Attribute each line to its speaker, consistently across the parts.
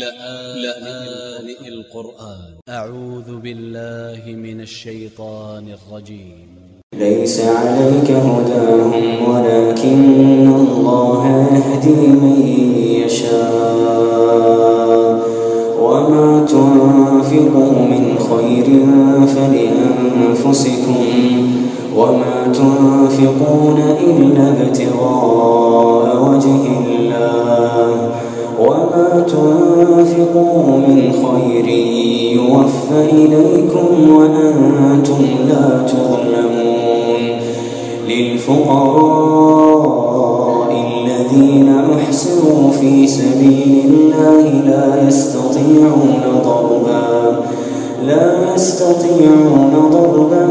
Speaker 1: لآن القرآن. أ ع و ذ ب ا ل ل ه من ا ل ش ي ط ا ن ا ل ج ي م
Speaker 2: ليس عليك هداهم ولكن الله يهدي من يشاء. وما تنفقوا من خير فلأنفسكم وما تنفقون إلا ابتغاء وجه الله من خير يوفى إليكم وأنتم لا تظلمون للفقراء الذين أحسروا في سبيل الله لا يستطيعون ضربا لا يستطيعون ضربا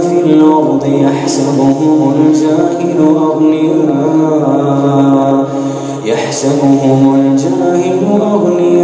Speaker 2: في الأرض يحسبهم الجاهل أغنياء يحسبهم الجاهل أغنياء.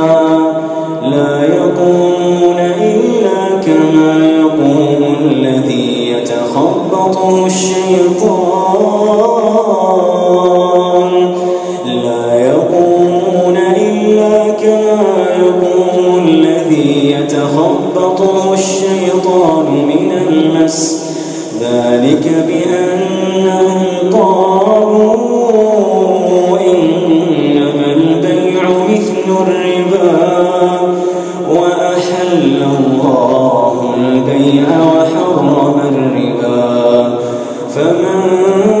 Speaker 2: كما يقوم الذي يتخبطه الشيطان من المس. ذلك بأنهم قالوا إنما البيع مثل الربا وأحل الله البيع وحرم الربا. فمن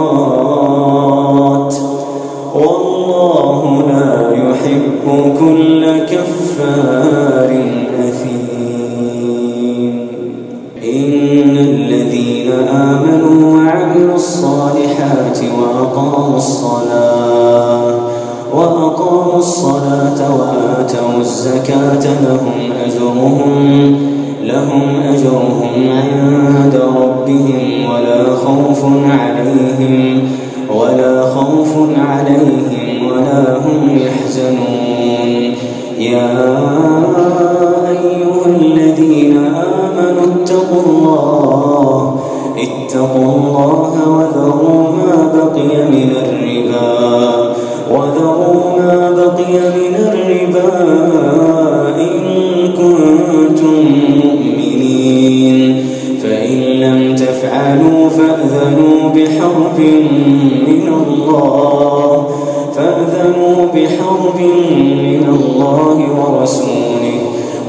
Speaker 2: والله لا يحب كل كفار أثيم. إن الذين آمنوا وعملوا الصالحات وأقاموا الصلاة وأقاموا الصلاة وآتوا الزكاة لهم أجرهم لهم أجرهم عند ربهم ولا خوف عليهم ولا خوف عليهم اتقوا الله وذروا ما بقي من الربا وذروا ما بقي من الربا إن كنتم مؤمنين. فإن لم تفعلوا فأذنوا بحرب من الله فأذنوا بحرب من الله ورسوله.